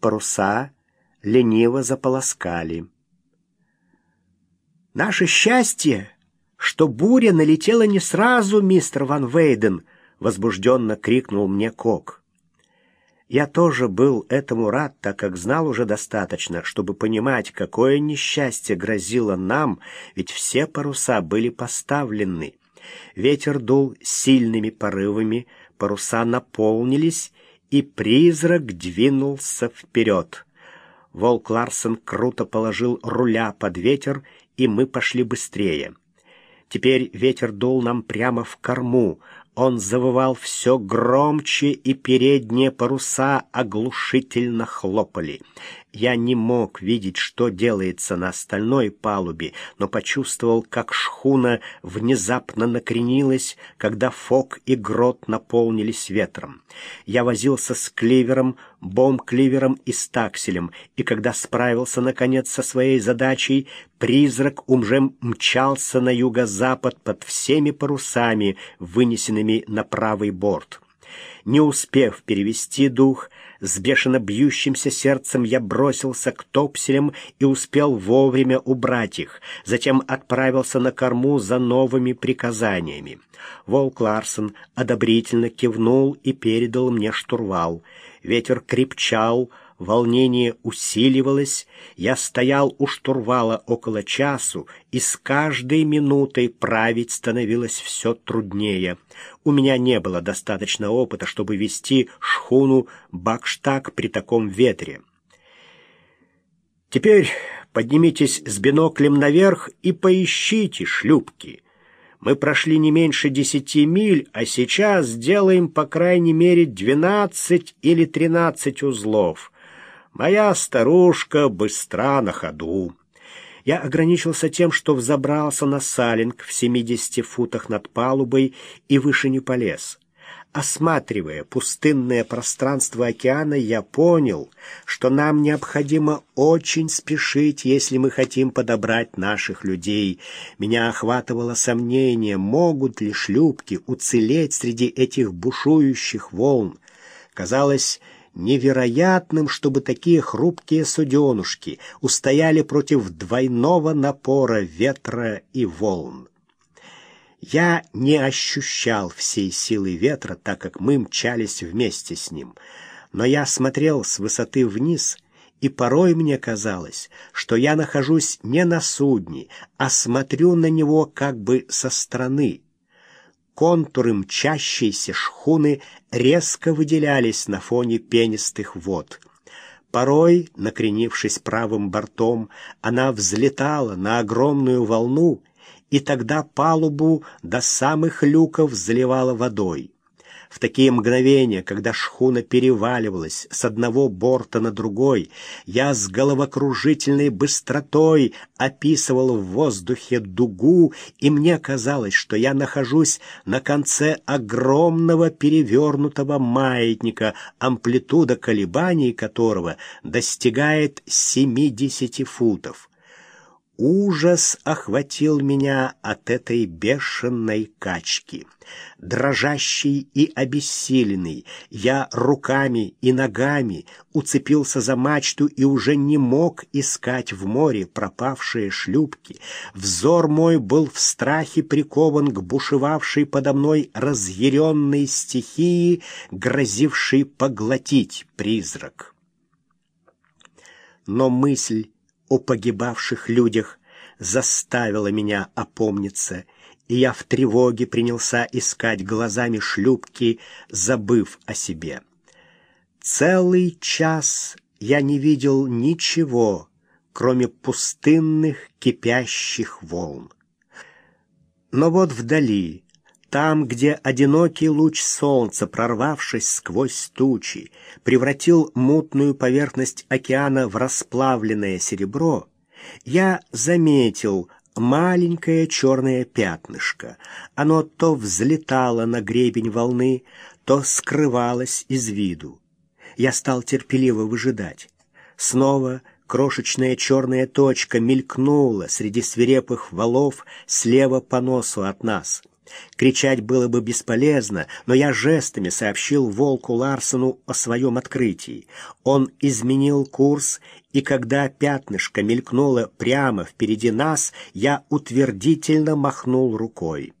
паруса лениво заполоскали. «Наше счастье, что буря налетела не сразу, мистер Ван Вейден!» — возбужденно крикнул мне Кок. Я тоже был этому рад, так как знал уже достаточно, чтобы понимать, какое несчастье грозило нам, ведь все паруса были поставлены. Ветер дул сильными порывами, паруса наполнились, и призрак двинулся вперед. Волк Ларсен круто положил руля под ветер, и мы пошли быстрее. Теперь ветер дул нам прямо в корму, он завывал все громче, и передние паруса оглушительно хлопали. Я не мог видеть, что делается на остальной палубе, но почувствовал, как шхуна внезапно накренилась, когда фок и грот наполнились ветром. Я возился с кливером, бомб-кливером и стакселем, и когда справился, наконец, со своей задачей, призрак уже мчался на юго-запад под всеми парусами, вынесенными на правый борт. Не успев перевести дух, с бешено бьющимся сердцем я бросился к топселям и успел вовремя убрать их, затем отправился на корму за новыми приказаниями. Волк Ларсон одобрительно кивнул и передал мне штурвал. Ветер крепчал, Волнение усиливалось, я стоял у штурвала около часу, и с каждой минутой править становилось все труднее. У меня не было достаточно опыта, чтобы вести шхуну Бакштаг при таком ветре. Теперь поднимитесь с биноклем наверх и поищите шлюпки. Мы прошли не меньше десяти миль, а сейчас сделаем по крайней мере двенадцать или тринадцать узлов. Моя старушка быстра на ходу. Я ограничился тем, что взобрался на салинг в 70 футах над палубой и выше не полез. Осматривая пустынное пространство океана, я понял, что нам необходимо очень спешить, если мы хотим подобрать наших людей. Меня охватывало сомнение, могут ли шлюпки уцелеть среди этих бушующих волн. Казалось, невероятным, чтобы такие хрупкие суденушки устояли против двойного напора ветра и волн. Я не ощущал всей силы ветра, так как мы мчались вместе с ним, но я смотрел с высоты вниз, и порой мне казалось, что я нахожусь не на судне, а смотрю на него как бы со стороны — контуры мчащейся шхуны резко выделялись на фоне пенистых вод. Порой, накренившись правым бортом, она взлетала на огромную волну, и тогда палубу до самых люков заливала водой. В такие мгновения, когда шхуна переваливалась с одного борта на другой, я с головокружительной быстротой описывал в воздухе дугу, и мне казалось, что я нахожусь на конце огромного перевернутого маятника, амплитуда колебаний которого достигает 70 футов. Ужас охватил меня от этой бешеной качки. Дрожащий и обессиленный, я руками и ногами уцепился за мачту и уже не мог искать в море пропавшие шлюпки. Взор мой был в страхе прикован к бушевавшей подо мной разъяренной стихии, грозившей поглотить призрак. Но мысль о погибавших людях заставила меня опомниться, и я в тревоге принялся искать глазами шлюпки, забыв о себе. Целый час я не видел ничего, кроме пустынных кипящих волн. Но вот вдали, там, где одинокий луч солнца, прорвавшись сквозь тучи, превратил мутную поверхность океана в расплавленное серебро, я заметил маленькое черное пятнышко. Оно то взлетало на гребень волны, то скрывалось из виду. Я стал терпеливо выжидать. Снова крошечная черная точка мелькнула среди свирепых валов слева по носу от нас — Кричать было бы бесполезно, но я жестами сообщил Волку Ларсону о своем открытии. Он изменил курс, и когда пятнышко мелькнуло прямо впереди нас, я утвердительно махнул рукой.